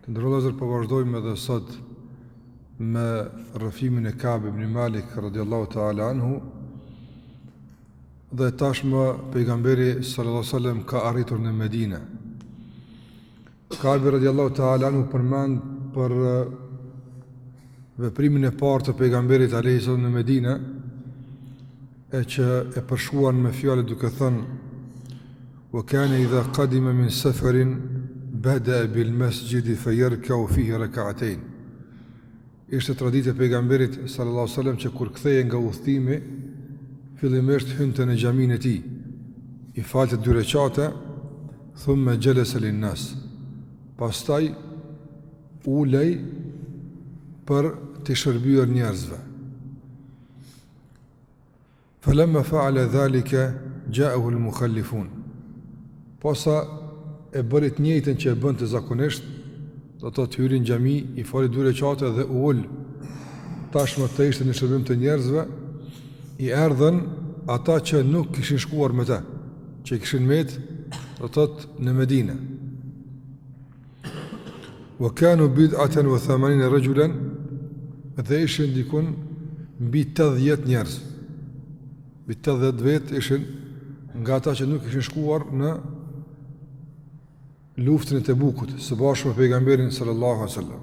Të nderuar vëllezër po vazhdojmë edhe sot me rrëfimin e Kab ibn Malik radiallahu ta'ala anhu dhe tashmë pejgamberi sallallahu sallam ka arritur në Medine. Kabi radiallahu ta'ala anhu përmend për uh, veprimin e partë të pejgamberit a.s. në Medine e që e përshkruan me fjalët duke thënë wa kana idha qadima min safarin bada bil masjid fa yarka'u fihi rak'atayn ishte traditë e pejgamberit sallallahu alaihi wasallam që kur kthehej nga udhëtimi fillimisht hynte në xhaminë e tij i falte dy rekate thumma jalasa lin nas pastaj ulej për t'u shërbyer njerëzve Falamma fa'ala dhalika ja'ahu al-mukhallafun. Posa e bëri të njëjtën që e bënte zakonisht, do të thotë hyri në xhami, i fali dy rekate dhe u ul. Tashmë të ishte në shërbim të njerëzve, i erdhën ata që nuk kishin shkuar me të, që kishin mbet, do të thotë në Medinë. Wa kanu bid'atan wa thamanina rajulan dhe ishin dikun mbi 80 njerëz. Mbi 80 vet ishin nga ata që nuk kishin shkuar në luftën e Tebukut së bashku me pejgamberin sallallahu alaihi wasallam.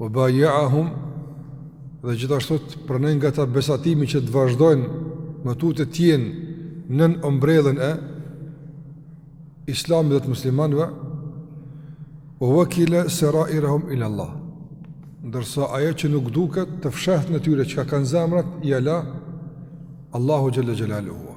Wa baya'ahum dhe gjithashtu pranon nga ta besatimin që të vazhdojnë më tutje të jenë nën ombrellën e islamit dhe të muslimanëve wa wakala sara'irahum ila Allah ndërsa ajo që nuk duket të fshehtën e tyre që ka kanë në zemrat ia la Allahut Xhelle Xhelaluhu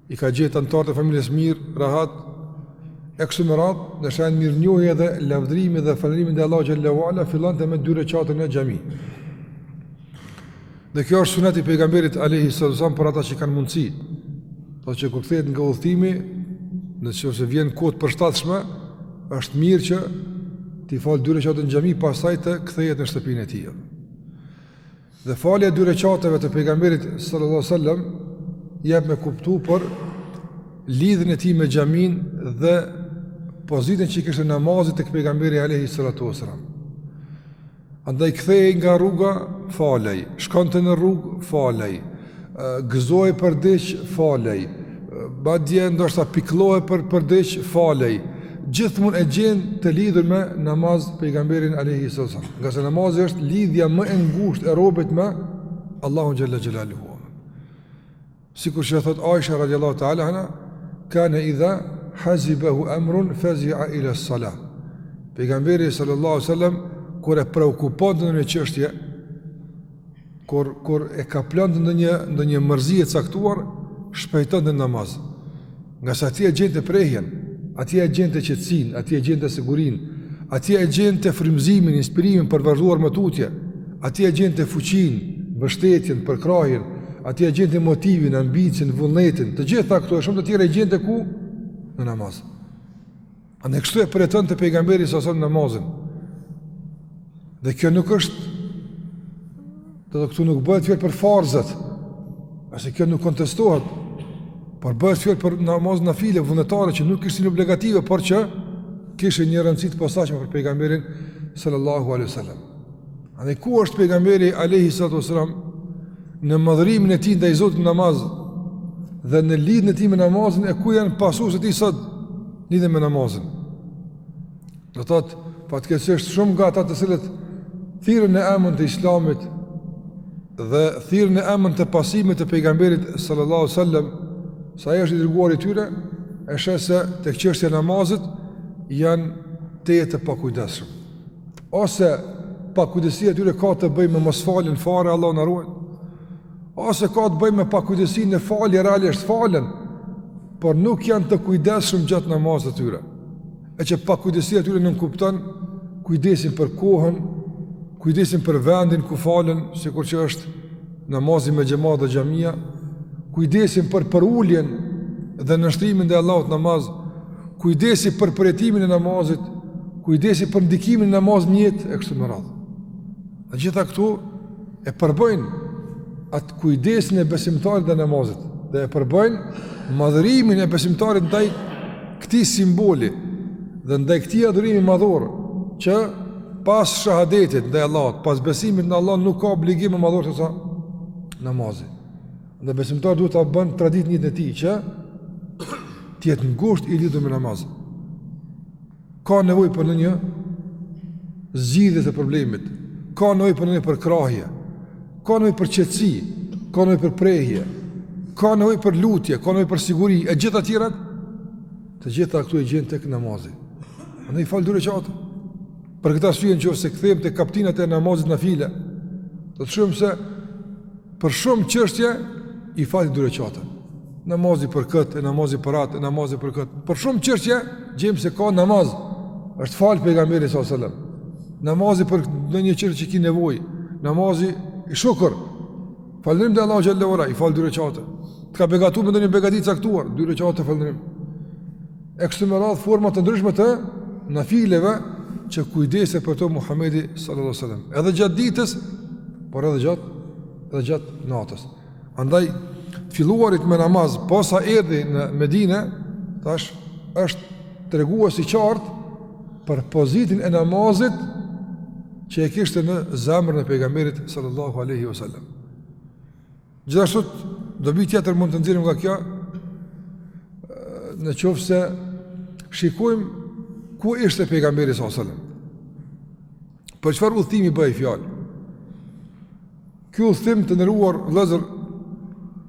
I ka gjetë anëtarët e familjes mirë, rahat, e kështu me radhë, në shenjë mirënjohje dhe lavdrimi dhe falënderimi ndaj Allahut Xhelle ue ala, fillonte me dy reqate në xhami. Dhe kjo është sunet i pejgamberit alejhi salatu wasallam për ata që kanë mundësi. Dhe që kur kthehet nga udhëtimi, në qoftë se vjen në kohë të përshtatshme, është mirë që t'i falë dy reqate në xhami, pastaj të kthehet në shtëpinë e tij. Dhe falja e dy rekateve të pejgamberit sallallahu alajhi wasallam jep me kuptu për lidhjen e tij me xhaminë dhe pozitën që kishte namazi tek pejgamberi alajhi salatu wasallam. Andaj kthehej nga rruga falej, shkonte në rrugë falej, Gëzohej për diç, falej. Madje ndoshta pikëllohej për diç, falej. Gjithmonë e gjen të lidhur me namaz pejgamberin alayhi sallam. Ngase namazi është lidhja më e ngushtë e robit me Allahun xhalla xhelalu. Sikur që thot Aisha radhiyallahu ta'ala anha, kana idha hazibahu amrun fazi'a ila as-salah. Pejgamberi sallallahu alaihi wasallam kur e preokuponte ndonjë çështje, Kur kur e kaplonte ndonjë ndonjë mërzi e caktuar, shpejtonte në namaz. Ngase aty e gjente prehjen, atje e gjente qetësinë, atje e gjente sigurinë, atje e gjente frymëzimin, inspirimin për vazhduar më tutje, atje e gjente fuqinë, mbështetjen, përkrahjen, atje e gjente motivin, ambicien, vullnetin, të gjitha këto e shumë të tjera i gjente ku? Në namaz. Andaj kështu e përjetonte pejgamberi sallallahu alaihi wasallam namazin. Dhe kjo nuk është do të këtu nuk bëhet fjalë për farzat. Se kjo nuk kontestohet. Por bëhet fjalë për namaze nafile vullnetare që nuk ishin obligative, por që kishin një rëndësi të posaçme për pejgamberin sallallahu alaihi wasallam. Dhe ku është pejgamberi alayhi salatu wasalam në madhërimin e tij ndaj Zotit në namaz dhe në lidhjen e tij me namazin e ku janë pasuesit e tij sot lidhje me namazin. Do thot fatkeqësisht shumë nga ata të cilët thirrën në emër të Islamit dhe thirrën në emër të pasimit të pejgamberit sallallahu alaihi wasallam se ai është i dërguar i tyre, e sheh se tek çështja e namazit janë tejet të pakujdesshëm. Ose pakujdesia e tyre ka të bëjë me mosfaljen fare Allahu na ruajt. Ose ka të bëjë me pakujdesinë në falje realisht falen, por nuk janë të kujdesshëm gjatë namazit të tyre. E që pakujdesia e tyre nënkupton kujdesin për kohën, kujdesin për vendin ku falen, sikur që është namazi me xhemat dhe xhamia, kujdesin për përuljen dhe nënshtrimin ndaj Allahut në namaz, kujdesi për përjetimin e namazit, kujdesi për ndikimin e namazit në jetë e kështu me radhë. Të gjitha këto e përbëjnë atë kujdesin e besimtarit ndaj namazit, dhe e përbëjnë madhërimin e besimtarit ndaj këtij simboli dhe ndaj këtij adhurimi madhor që Pas shahadetit ndaj Allahut, pas besimit në Allah nuk ka obligim më madhor se sa namazi. Dhe besimtari duhet ta bën traditë në jetën e tij që të jetë ngushtë i lidhur me namazin. Ka nevojë për ndonjë zgjidhje të problemit, ka nevojë për ndonjë përkrahje, ka nevojë për qetësi, ka nevojë për prehje, ka nevojë për lutje, ka nevojë për siguri e gjitha tjerat Të gjitha këto i gjen tek namazi. Andaj fal dy rekate. Për këtë arsye nëse kthehemi te kaptinat e namazit nafile, do të shohim se për shumë çështje i fal dy rekate. Namazi për këtë, namazi për atë, namazi për këtë. Për shumë çështje gjejmë se ka namaz. Është fal pejgamberi sallallahu alajhi wasallam. Namazi për ndonjë çështje që ke nevojë, namazi i shukrit. Falënderim te Allahu xhallahu ala, i fal dy rekate. Të ka begatu me ndonjë begati të caktuar, dy rekate falënderim. E kështu me radhë forma të ndryshme të nafileve që kujdesej për to Muhamedi sallallahu alaihi wasallam. Edhe gjatë ditës, por edhe gjatë edhe gjatë natës. Andaj të filluarit me namaz posa erdhi në Medinë, tash është tregues i qartë për pozitën e namazit që e kishte në zemrën e pejgamberit sallallahu alaihi wasallam. Gjithashtu dobi tjetër mund të nxjerrim nga kjo në qoftë se shikojmë ku ishte pejgamberi sallallahu alaihi wasallam. Për çfarë udhëtimi bëhej fjalë? Ky udhëtim të nderuar vëllezër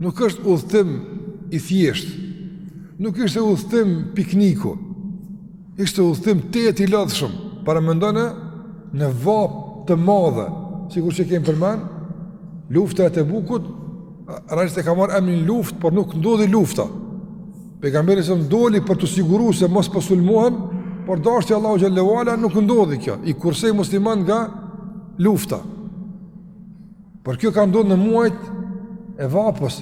nuk është udhëtim i thjeshtë. Nuk ishte udhëtim pikniku. Ishte udhëtim tejet i lodhshëm. Paramendone në vapë të madhe, sikur që kemi përmend, lufta e Tebukut, drejt e ka marrë emrin luftë, por nuk ndodhi lufta. Pejgamberi sa doli për t'u siguru se mos po sulmohen, por dashti Allahu xhallahu ala nuk ndodhi kjo. I kurseu muslimanët nga Lufta. Por kjo ka ndodhur në muajt e vapës,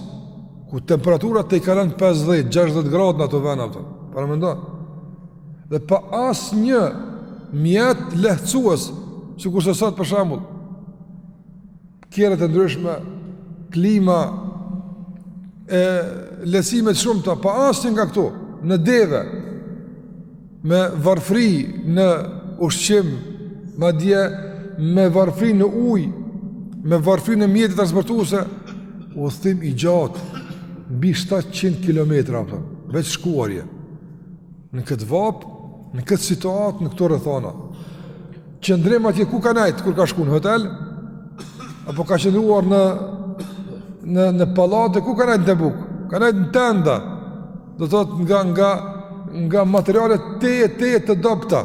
ku temperaturat i kalojnë 50-60 gradë në ato vena, aty, paramendo, dhe pa asnjë mjet lehtësues, sikurse sot për shembull, kerret e ndryshme, klima, e lehtësimet e shumta, pa asnjë nga këto, në deve, Me varfri në ushqim, madje me varfri në ujë, me varfri në mjete transportuese, udhëtim i gjatë, mbi 700 km, aty, veç shkuarje. Në këtë vapë, në këtë situatë, në këto rrethana, qëndrim atje ku ka nejt, nuk ka shku në hotel, apo ka qëndruar në, në, në palate, ku ka nejt në Tebuk, ka nejt në tenda, do të thotë nga nga nga materialet tejet tejet të dobta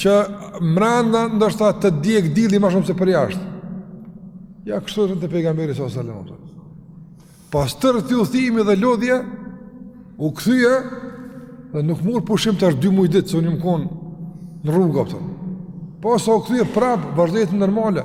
që mranda ndoshta të djeg dielli ma shumë se përjashta. Ja kështu pejgamberi sallallahu alajhi wasallam. Pas tërë këtij udhëtimi dhe lodhje u kthye dhe nuk mor pushim tash dy muaj ditë se jemi kon në rrugë apo. Posa u kthye prap vazhdoi jetën normale.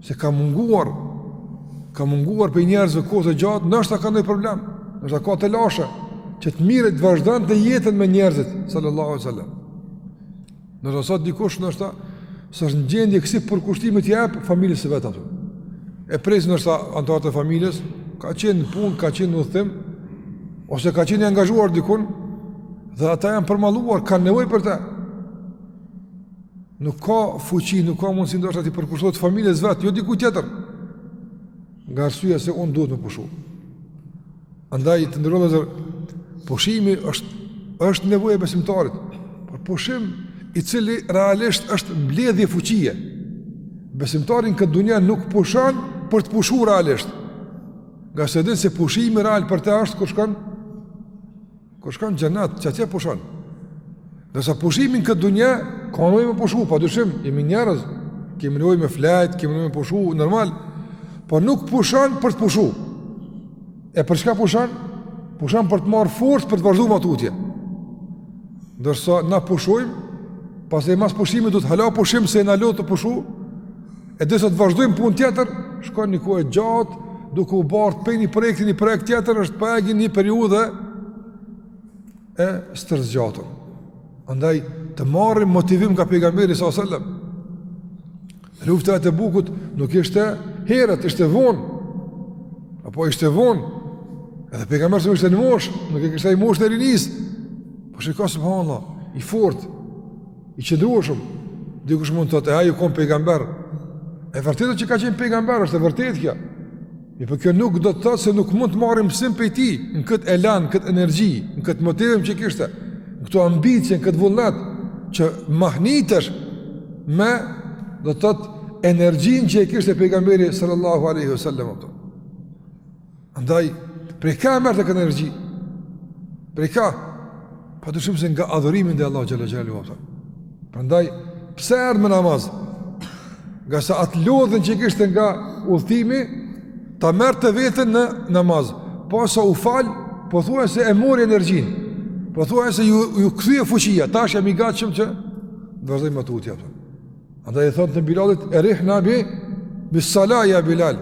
Se ka munguar, ka munguar prej njerëzve kohë të gjatë, ndoshta ka naj problem, ndoshta ka telashe, që të mirret, të vazhdon të jetën me njerëzit, sallallahu alejhi sallam. Ndërsa sot dikush ndoshta s'është në gjendje kësi përkushtimi t'i jep familjes së vet apo. E presin ndoshta anëtarët e familjes, ka qenë në punë, ka qenë udhëtim, ose ka qenë i angazhuar dikun, dhe ata janë përmalluar, kanë nevojë për te. Nuk ka fuqi, nuk ka mundësi ndoshta t'i përkushtohet familjes së vet, jo diku tjetër. Nga arsyeja se unë duhet me pushu. Andaj të nderuar, pushimi është është nevojë e besimtarit. Por pushim i cili realisht është mbledhje fuqie. Besimtari në këtë dunja nuk pushon për të pushuar realisht. Ngase e din se pushimi real për të është kur shkon Kur shkon në xhenet, qatje pushon. Ndërsa pushimi në këtë dunja, ka nevojë me pushu, pa dyshim, jemi njerëz, kemi nevojë me flejt, kemi nevojë me pushu, normal. Po nuk pushon për të pushu. E për çka pushon? Pushon për të marrë forcë për të vazhduar më tutje. Ndërsa na pushojmë, pastaj mas pushimit duhet hala pushim se na lodh të pushuarit. E derisa të vazhdojmë punë tjetër, shkon një kohë e gjatë, duke u bartë prej një projekti në një projekt tjetër është prapë një periudhë e stërzgjatur. Andaj, të marrim motivim nga pejgamberi s.a.s. Lufta e Tebukut nuk ishte herët, ishte vonë. Apo ishte vonë. Edhe pejgamberi s.a.s. ishte në moshë, nuk e kishte ai moshën e rinisë. Po shiko subhanallah, i fortë, I qëndrueshëm, dikush mund të thotë ai u kon pejgamber, e vërtetë që ka qenë pejgamber, është e vërtetë kjo. Mirëpo kjo nuk do të thotë se nuk mund të marrim mësim prej tij, në këtë elan, në këtë energji, në këtë motivim që kishte, në këtë ambicje, në këtë vullnet, që mahnitesh me, do të thotë, energjinë që e kishte pejgamberi sallallahu alejhi sallam. Andaj, prej ka e merrte këtë energji? Prej ka? Pa dyshim se nga adhurimi ndaj Allahut xhel-le xhelaluhu, apo. Andaj, pse erdh me namaz? Ngase atë lodhjen që e kishte nga udhëtimi, ta merrte veten në namaz. Posa u fal, pothuajse e mori energjinë. Pothuajse iu, iu kthye fuqia, tash jam i gatshëm që të vazhdoj më tutje. Apo. Andaj i thoshte Bilalit, erihna bi, bis-salati ja Bilal,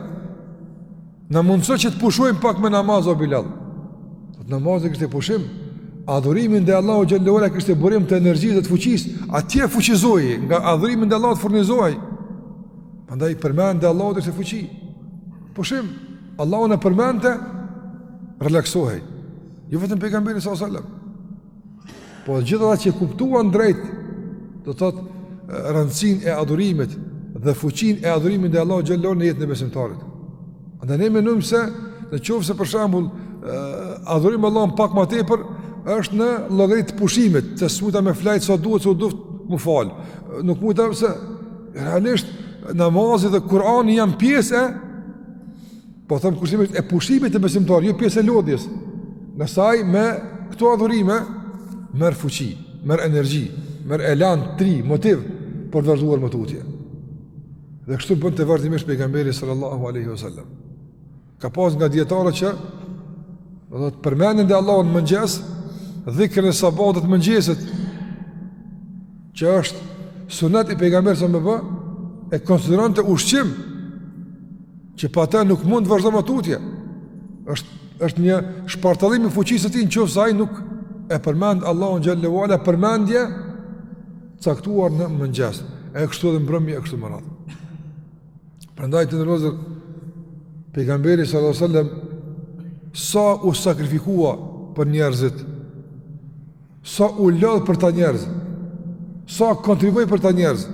na mundëso që të pushojmë pak me namaz o Bilal. Pra namazin e kishte pushim, adhurimin ndaj Allahut xhel-le e kishte burim të energjisë dhe të fuqisë, atje fuqizohej, nga adhurimi ndaj Allahut furnizohej. Andaj përmendjen e Allahut e kishte fuqi. Pushim, Allahun e përmendte, relaksohej. Jo, jo vetëm pejgamberi s.a.s. Po dhe gjithë ata që e kuptuan drejt, do të thotë, rëndësinë e adhurimit dhe fuqinë e adhurimit ndaj Allahut xhelle ala në jetën e besimtarit. Andaj ne menujmë se, në qoftë se për shembull, adhurojmë Allahun pak ma tepër, është në llogari të pushimit, se s'mujta me flajtë sa duhet, se u duft me u falë. Nuk mujta se, realisht, namazi dhe Kurani janë pjesë e Po them kushtimisht e pushimit të besimtarit, jo pjesë e lodhjes. Ngase ai me këto adhurime, merr fuqi, merr energji, merr elan, tri, motiv, për të vazhduar më tutje. Dhe kështu bënte vazhdimisht pejgamberi sallallahu aleyhi wasallam. Ka pas nga dijetarët që, dhe përmendjen e Allahut në mëngjes, dhikrin e sabahut, të mëngjesit, që është sunet i pejgamberit sallallahu aleyhi wasallam, e konsideronte ushqim, Që pa atë nuk mund të vazhdojë më tutje. Është është një shpartallim i fuqisë së tij në qoftë se ai nuk e përmend Allahun xhelle ve ala përmendje e caktuar në mëngjes. E kështu edhe mbrëmje e kështu me radhë. Prandaj të nderuar pejgamberi sallallahu alajhi wasallam sa u sakrifikua për njerëzit Sa u lodh për ta njerëz Sa kontribuoi për ta njerëz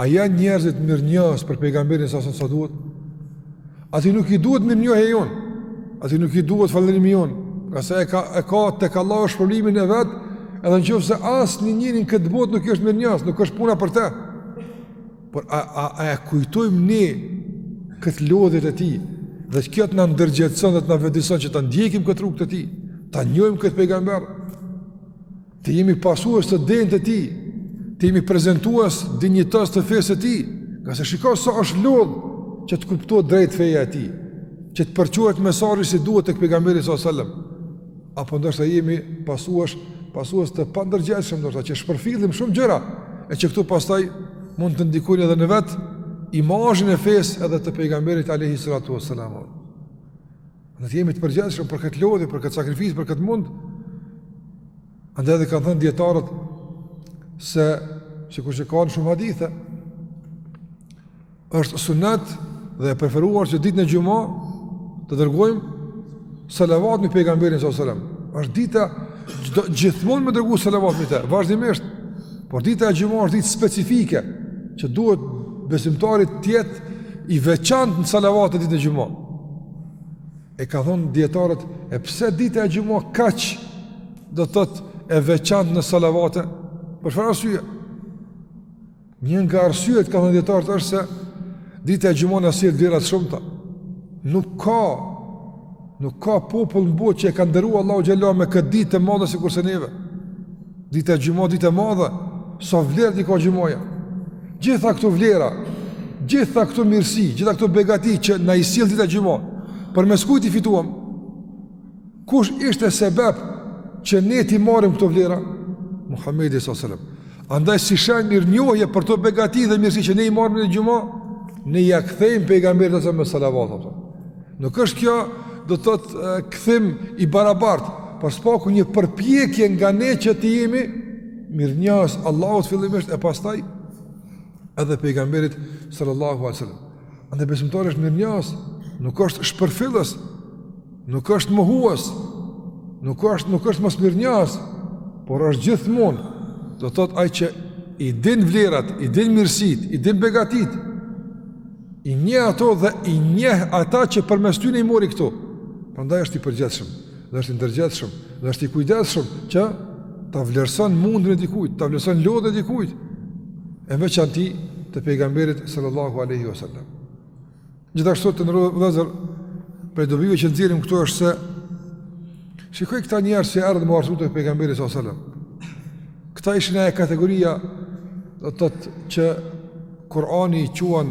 A janë njerëzit mirënjohës për pejgamberin s.a.s. sa duhet? Atij nuk i duhet mirënjohja jonë. Atij nuk i duhet falënderimi jonë. Ngase e ka, e ka tek Allahu shpërblimin e vet Edhe në qoftë se asnjë njeri në këtë botë nuk i është mirënjohës Nuk është puna për te Por a, a, a e kujtojmë ne këtë lodhje të tij, dhe që kjo të na ndërgjegjëson dhe të na vetëdijeson që ta ndjekim këtë rrugë të tij, ta njohim këtë pejgamber, të jemi pasues të denjë të tij, të jemi prezentues dinjitoz të fesë së tij, ngase shiko sa është lodhë që të kuptohet drejt feja e tij, që të përçohet mesazhi si duhet të këtij pejgamberi s.a.s. Apo ndoshta jemi pasues, pasues të pandërgjegjshëm ndoshta që shpërfillim shumë gjëra e që këto pastaj mund të ndikojnë edhe në vetë imazhin e fesë edhe të pejgamberit alayhi salatu wasalam. Ne jemi të përgjegjshëm për këtë lodhje, për këtë sakrificë, për këtë mund. Andaj edhe kanë thënë dijetarët se sikur që kanë shumë hadithe, Është sunet dhe e preferuar që ditën e xhuma të dërgojmë salavate mbi pejgamberin sallallahu alajhi wasallam. Është dita gjithmonë me dërgu salavate mbi të. Vazhdimisht. Por dita e xhuma është ditë specifike që duhet besimtari të jetë i veçantë në salavate ditën e xhuma. E kanë thonë dijetarët, e pse dita e xhuma kaq do të thotë e veçantë në salavate? Për çfarë arsye? Një nga arsyet kanë thënë dijetarët është se dita e xhuma na sjell vlera të shumta. Nuk ka, nuk ka popull në botë që e ka nderu Allahu xhel-le me këtë ditë të madhe sikurse neve. Dita e xhuma, ditë e madhe, sa vlerë që ka xhumaja. Gjitha këto vlera, gjitha këto mirësi, gjitha këto begati që na i sjell dita e xhuma, përmes kujt i fituam, Kush ishte sebep që ne t'i marrim këto vlera? Muhammedi s.a.s. Andaj si shenjë mirënjohje për këto begati dhe mirësi që ne i marrim në xhuma, ne ia kthejmë pejgamberit s.a.s. me salavat. Nuk është kjo do të thotë kthim i barabartë, por së paku një përpjekje nga ne që t'i jemi mirënjohës Allahut fillimisht e pastaj edhe pejgamberit sallallahu a.s. Andaj besimtari është mirënjohës, nuk është shpërfillës, nuk është mohues, nuk është nuk është mos mirënjohës, por është gjithmonë do të thotë ai që i din vlerat, i din mirësitë, i din begatitë, i njeh ato dhe i njeh ata që përmes tyne i mori këto, prandaj është i përgjithshëm. dhe është i ndërgjegjshëm, dhe është i kujdesshëm që ta vlerëson mundin e dikujt, ta vlerëson lodhjen e dikujt. E në veçanti të pejgamberit sallallahu alaihi wasallam. Gjithashtu të nderuar vëllezër prej dobive që nxjerrim këtu është se shikoj këta njerëz që erdhën me u arsyetu te pejgamberi sallallahu alaihi wasallam. Këta ishin ajo kategoria do të thotë që Kurani i quan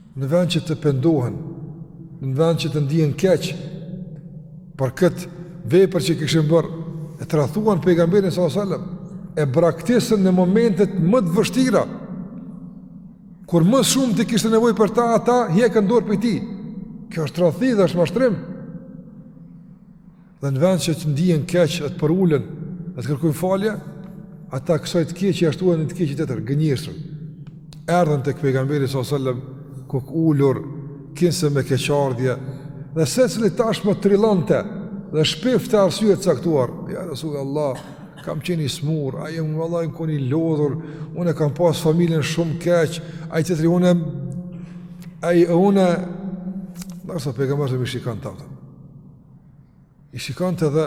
në vend që të pendohen, në vend që të ndihen keq për këtë vepër që kishin bërë, e tradhtuan pejgamberin sallallahu alajhi wasallam, e braktisën në momentet më të vështira. Kur më së shumti kishte nevojë për ta, ata hiqën dorë prej tij. Kjo është tradhti dhe është mashtrim. Dhe në vend që të ndihen keq e të përulen e të kërkojnë falje, ata kësaj të keqe ia shtuan një të keqe tjetër, gënjeshtrën. Erdhën tek pejgamberi s.a.s. kokulur, kinse me keqardhje, dhe secili tashmë trillonte dhe shpifte arsye të caktuara. Ja, Resulallah, kam qenë i smurë, ai me vallahi unë kam qenë i lodhur, unë e kam pas familjen shumë keq, ai tjetri unë, ai unë, ndërsa pejgamberi i shikonte vetëm. i shikonte dhe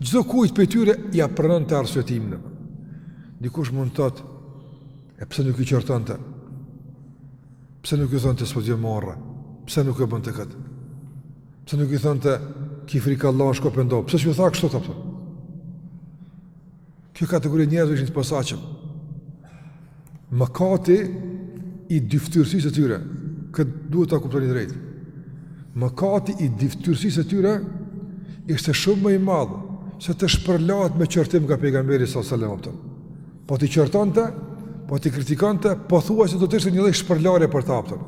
çdokujt prej tyre ia pranonte arsyetimin dikush mund të thotë e pse nuk i qortonte pse nuk i thoshte s'po t'vjen marre pse nuk e bënte këtë pse nuk i thoshte ki frikë Allahun shko pendohu pse që u tha kështu pse Kjo kategori njerëzve ishin të posaçëm. Mëkati i dyftyrësisë së tyre, këtë duhet ta kuptoni drejt. Mëkati i dyftyrësisë së tyre ishte shumë më i madh se të shpërlahet me qortim nga pejgamberi s.a.s. Po t'i qortonte, po t'i kritikonte, pothuajse do të ishte një lloj shpërlarje për ta, kupton.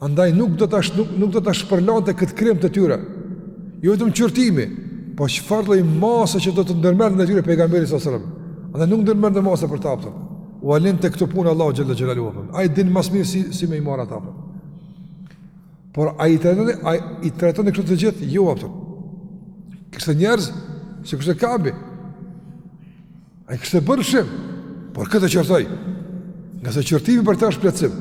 Andaj nuk do ta nuk, nuk do ta shpërlante këtë krim të tyre. Jo vetëm qortimi, po çfarë lloj mase që do të ndërmerrte ndaj tyre pejgamberi sallallahu alajhi wasallam. Andaj nuk ndërmerrte masa për ta, kupton. Ua linte këtë punë Allahut xhelle xhelaluhu. Ai din ma së miri si si me i marrë ata. Por a i trajton, a i trajton kështu të gjithë? Jo, kupton. Kishte njerëz sikur ishte Kabi Ai kishte bërë lëshim, por këtë e qortoi, ngase qortimi për të është plotësim.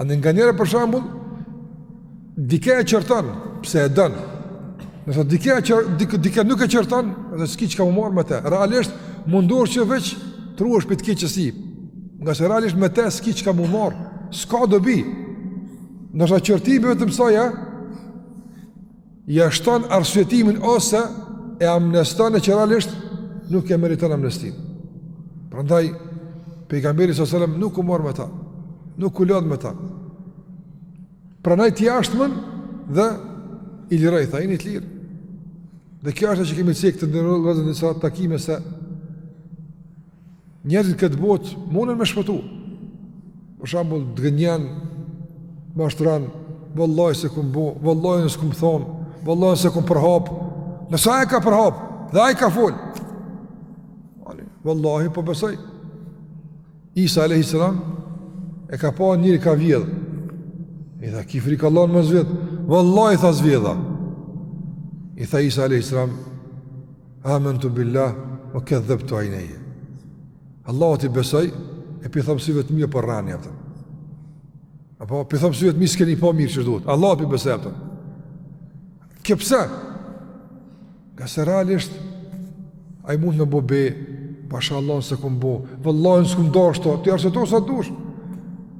Andaj nganjëherë për shembull, dikë e qorton, pse e don. Ndërsa dikë, qor, dikë, dikë nuk e qorton, edhe s'ki çka me u marrë me te. Realisht, mundohu që veç t'ruhesh prej të keqes së tij. Ngase realisht me te, s'ki çka me u marrë. S'ka dobi. Ndërsa qortimi vetëm sa ja, Ja shton arsyetimin ose e amneston e që realisht nuk e meriton amnestinë. Prandaj, pejgamberi s.a.s. nuk u mor me ta, nuk u lodh me ta. Pranoi të jashtmen dhe i liroi, tha jeni të lirë. Dhe kjo është që kemi cekë në disa, në disa takime se Njerëzit këtë botë mundën me shpëtu. Për shembull, të gënjen, mashtron, vallahi s'e kum bo, vallahi s'e kum thonë, vallahi s'e kum përhap, ndërsa ai e ka përhap, dhe ai e ka folë. Vallahi, po besoj, Isa a.s. e ka pa njërin kah vjedh, i tha, ki frikë Allahun mos vidh, vallahi, tha s'vjedha, i tha Isa a.s. Amen të billah, o këtë dhëbë të ajneje. Allah të i besoj, e për thëmësive të mjë për rani atë. Apo, për thëmësive të mjë s'keni po mirë që duhet. Allah të i besoj atë. Kë pëse? Ka se realisht, a i mund me bo be, pasha Allah nëse këmë bo, vë Allah nësë këmë do është të, të jarëse të sa dush.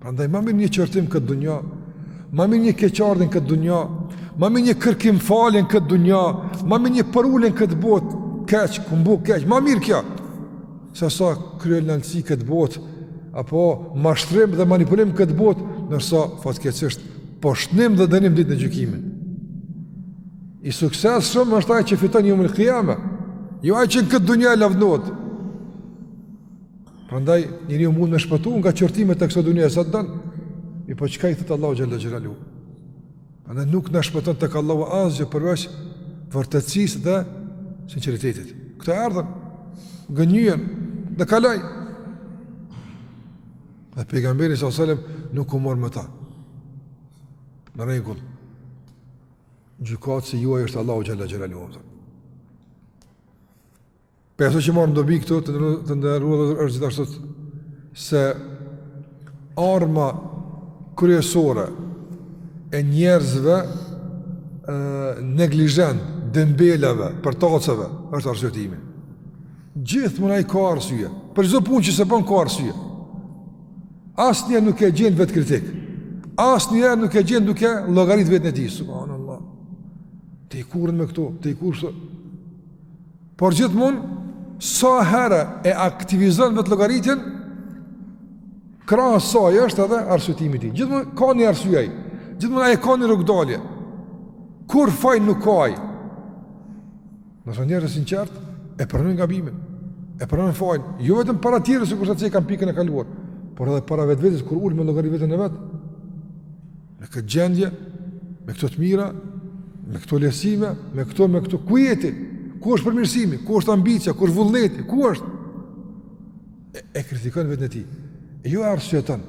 Prandaj ma mirë një qortim këtë dunja, ma mirë një keqardhje në këtë dunja, ma mirë një kërkim falje në këtë dunja, ma mirë një përulje në këtë botë, keq, kum bo keq, ma mirë kjo sesa kryenaltësi këtë botë, apo mashtrim dhe manipulim këtë botë, ndërsa fatkeqësisht poshtnim dhe dënim ditën e gjykimit. I suksesshëm është ai që fiton jeumul kijame, jo ai që në këtë dunja lavdohet, Prandaj njeriu mund me shpëtu nga qortimet e kësaj dunjaje sa don. Mi po çka i thotë Allahu xhalla xhelalu. Andaj nuk na shpëton tek Allahu asgjë përveç vërtetësisë dhe sinqeritetit. Këta erdhën gënjyen dhe kaloj. Dhe pejgamberi s.a.s. nuk u mor me ta. Në rregull. Gjykatësi juaj është Allahu xhalla xhelalu. Prej saj që marrim në dobi këtu, të nderuar është gjithashtu se arma kryesore e njerëzve neglizhentë, dembelave, përtacave, është arsyetimi. Gjithmonë ai ka arsye, për çdo punë që s'e bon ka arsye. Asnjëherë nuk e gjen vetëkritik, asnjëherë nuk e gjen duke llogarit veten e tij, subhanallah. T'i kurën me këto, t'i kurën me këto. Por gjithmonë sa herë e aktivizon vetëllogaritjen, krahas saj është edhe arsyetimi i tij. Gjithmonë ka një arsye ai, gjithmonë ai ka një rrugëdalje. Kurrë faj nuk ka ai. Ndërsa njeriu i sinqertë e pranon gabimin, e pranon fajin, jo vetëm para tjerëve sikurse ceka në pikën e kaluar, por edhe para vetvetes kur ulet me llogari vetën e vet. Me këtë gjendje, me këto të mira, me këto lehtësime, me këto, me këto, ku je ti? Ku është përmirësimi? Ku është ambicja? Ku është vullneti? Ku është? E, e kritikon veten e tij. E jo e arsyeton.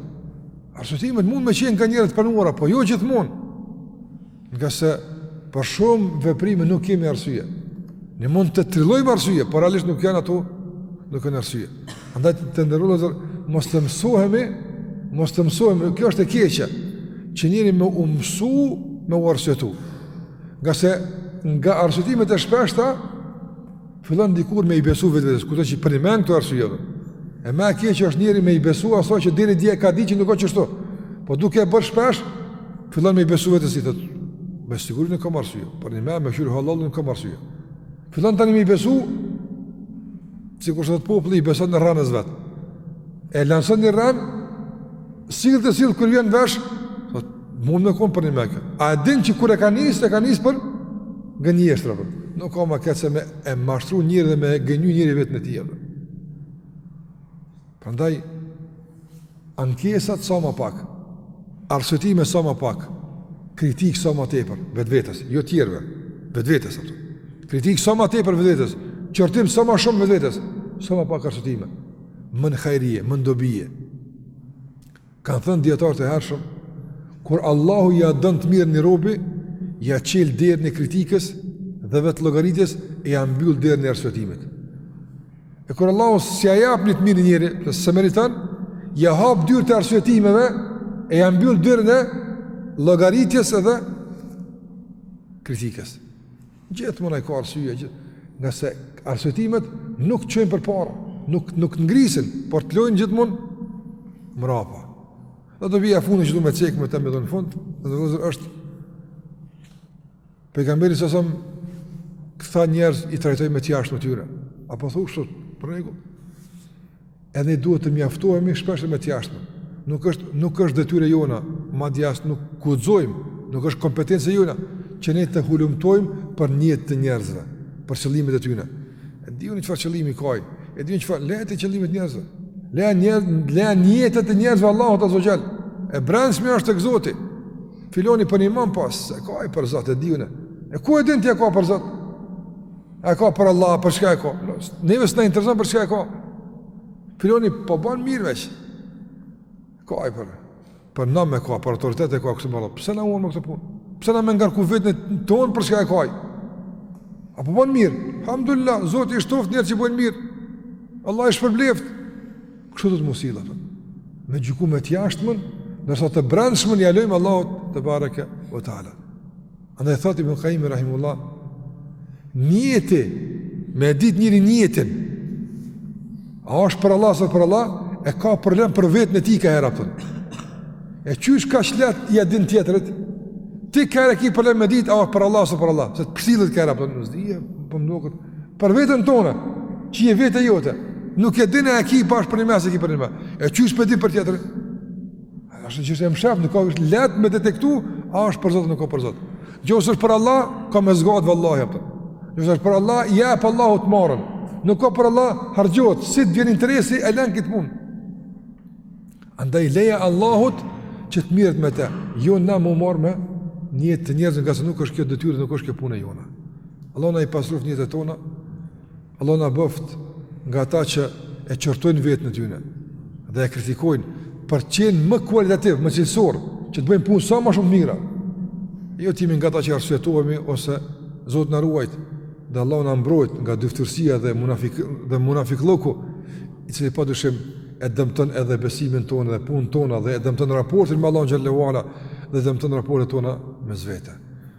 Arsyetimet mund me qenë nganjëherë të pranuara, po jo gjithmonë. Ngase për shumë veprime nuk kemi arsye. Ne mund të trillojmë arsye, por realisht nuk janë ato, nuk janë arsye. Andaj të nderuar vëllezër, mos të mësohemi, mos të mësohemi, kjo është e keqja, që njeri me u mësu, me u arsyetu. Ngase nga arsyetimet e shpeshta, fillon dikur me i besu vetvetes, kujton që përnjëmend ka arsye. E ma e keqja është njeri me i besu asaj që deri dje ka ditë që nuk o kështu. Po duke e bërë shpesh, fillon me i besu vetes e thotë. Me siguri unë kam arsye, përnjëmend me shyrë halalën e kam arsye. Fillon tani me i besu, sikurse thotë populli i beson rrenës vet. E lanson një rrenë, sill te sill kur i vjen n'vesh, mund me konë përnjëmend kjo. Ai e din që kur e ka nisë, e ka nisë për gënjeshtra. Nuk ka ma keq se me e mashtru njeri dhe me e gënjy njeri veten e tij. Prandaj ankesat sa më pak, arsyetime sa më pak, kritikë sa më tepër vetvetes, jo tjerëve, vetvetes ato. Kritikë sa më tepër vetvetes, qortim sa më shumë vetvetes, sa më pak arsyetime. Më n'hajr je, më n'dobi je. Kanë thënë dijetarët e hershëm, kur Allahu ja don të mirën një robi, ja çel derën e kritikës dhe vetëllogaritjes e ja mbyll derën e arsyetimit. E kur Allahu s'ja jep një të mirë njeri, dhe s'e meriton, ja hap dyert e arsyetimeve e ja mbyll derën e llogaritjes edhe kritikës. Gjithmonë ai ka arsye, gjith... ngase arsyetimet nuk çojnë përpara, nuk, nuk t'ngrisin, por të lanë gjithmonë mrapa. Dhe dobia fundit që du me cekë, me të me në fund, dhe dhe dhe është Pejgamberi s.a.s. këta njerëz i trajtoi me t'jashtmen e tyre. Apo thukë sot, për rregull. Edhe ne duhet të mjaftohemi shpesh me të jashtmen. Nuk është nuk është detyrë e jona, madje as nuk guxojmë, nuk është kompetencë e jona që ne të hulumtojmë për nijetet e njerëzve, për qëllimet e tyre. E di unë çfarë qëllimi ka ai? E di unë çfarë, lei qëllimet e njerëzve? Leja nijet, leja nijetet e njerëzve Allahut azze ve xhel. E brendshmja është tek Zoti. Filani për një imam pas, s'e ka ai për Zot e di unë. E ku e din ti a e ka për Zot? E ka për Allah, për çka e ka? Neve s'na intereson për çka e ka. Filani po bën mirë veç. Ka ai për. Për nam e ka, për autoritet e ka kështu me radhë. Pse na vyn me këtë punë? Pse na me ngarku veten tonë për çka e ka? A po bën mirë? Alhamdulillah, Zoti i shtoftë njerëzit që bën mirë. Allahu i shpërbleftë. Kështu do të mos i thotë. Me gjyku me të jashtmen, ndërsa të brendshmën ja lëmë Allahut tebareke ve teala. Andaj thot Ibn Kajim rahimullah, nijeti me dit njeri nijetin. A është për Allah ose për Allah? E ka problem për veten e tij kahera thon. E qysh kaq lehtë ia din tjetrit? Ti kahera ki problem me dit, a është për Allah a s'është për Allah? Se të pështillet kahera thon, nuk di, po më duket për veten tande, që je vetja jote. Nuk e din a e ki bash për njimen a s'e ki për njimen. E qysh pe di për tjetrin? A është çështje e mshefur, nuk është lehtë me detektu, a është për Zot apo nuk është për Zot. Nëse është për Allah, ka me zgjat vallahi apo. Nëse është për Allah, ja jep Allahu të marën. Nuk është për Allah, harxhohet, si t'ikën interesi e lën këtë punë. Andaj leja Allahut që të mirret me te, jo na mu marrë me nijetet e njerëzve, ngase nuk është kjo detyrë, nuk është kjo punë e jona. Allahu na i pastroftë nijetet tona, Allahu na bëftë nga ata që e qortojnë veten e tyne dhe e kritikojnë për të qenë më kualitativ, më cilësor, që të bëjmë punë sa më shumë të mira. Jo të jemi nga ata që arsyetohemi ose Zoti na ruajt dhe Allahu na mbrojt nga dyfytyrësia dhe, munafik, dhe munafiklloku i cili pa dyshim e dëmton edhe besimin tonë dhe punët tona dhe e dëmton raportin me Allahun xhel-le ve ala dhe dëmton raportet tona mes vete.